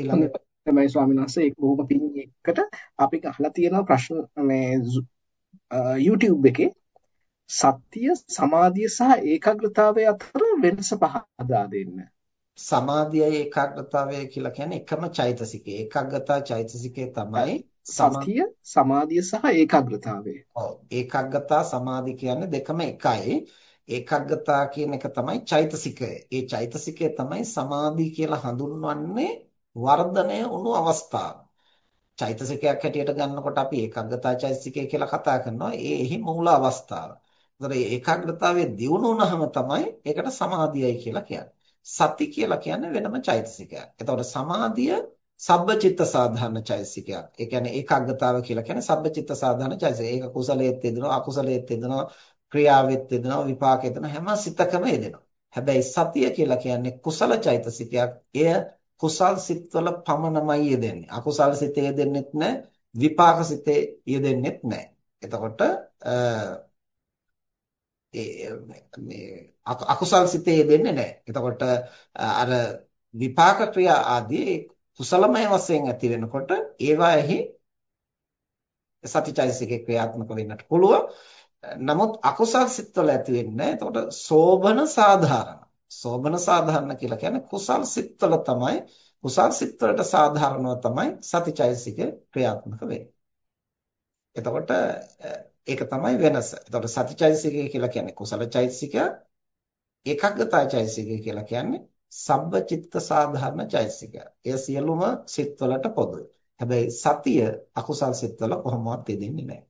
ඊළඟ තමයි ස්වාමීන් වහන්සේ ඒක බොහොම පිං එකට අපි අහලා තියෙන ප්‍රශ්න මේ YouTube එකේ සත්‍ය සමාධිය සහ ඒකාග්‍රතාවය අතර වෙනස පහදා දෙන්න. සමාධියයි ඒකාග්‍රතාවය කියලා කියන්නේ එකම චෛතසිකය. ඒකාග්‍රතා චෛතසිකය තමයි සත්‍ය සමාධිය සහ ඒකාග්‍රතාවය. ඔව් ඒකාග්‍රතා සමාධි කියන්නේ දෙකම එකයි. ඒකාග්‍රතා කියන එක තමයි චෛතසිකය. ඒ චෛතසිකය තමයි සමාධි කියලා හඳුන්වන්නේ වර්ධනය වුණු අවස්ථාව. චෛතසිකයක් හැටියට ගන්නකොට අපි ඒකාග්‍රතා චෛතසිකය කියලා කතා කරනවා. ඒ එහි මූල අවස්ථාව. ඒතර ඒකාග්‍රතාවයේ දියුණු වුණාම තමයි ඒකට සමාධියයි කියලා කියන්නේ. සති කියලා කියන්නේ වෙනම චෛතසිකයක්. එතකොට සමාධිය සබ්බචිත්ත සාධාරණ චෛතසිකයක්. ඒ කියන්නේ ඒකාග්‍රතාව කියලා කියන්නේ සබ්බචිත්ත සාධාරණ චෛතසිකය. ඒක කුසලයේත් යෙදෙනවා, අකුසලයේත් යෙදෙනවා, ක්‍රියාවෙත් යෙදෙනවා, විපාකෙත් යෙදෙනවා, හැම සිතකම යෙදෙනවා. හැබැයි සතිය කියලා කියන්නේ කුසල චෛතසිකයක්. එය කුසල් සිත්වල පමණමයි යෙදෙන්නේ. අකුසල් සිතේ යෙදෙන්නෙත් නැහැ, විපාක සිතේ යෙදෙන්නෙත් නැහැ. එතකොට මේ අකුසල් සිතේ දෙන්නේ නැහැ. එතකොට අර විපාක ක්‍රියා ආදී කුසලමය වශයෙන් ඇති වෙනකොට ඒවාෙහි සතිචෛසිකේ ක්‍රියාත්මක වෙන්නට පුළුවන්. නමුත් අකුසල් සිත්වල ඇති වෙන්නේ නැහැ. එතකොට සෝබන සාධාරණ. සෝබන සාධාරණ කියලා කියන්නේ කුසල් සිත්වල තමයි කුසල් සිත්වලට සාධාරණව තමයි සතිචෛසිකේ ක්‍රියාත්මක වෙන්නේ. එතකොට ඒක තමයි වෙනස. එතකොට සතිචෛතසිකය කියලා කියන්නේ කුසල චෛතසිකය. ඒකග්ගතා චෛතසිකය කියලා කියන්නේ සබ්බචිත්ත සාධාරණ චෛතසිකය. එය සියලුම සිත්වලට පොදුයි. හැබැයි සතිය අකුසල් සිත්වල කොහොමවත් දෙන්නේ නැහැ.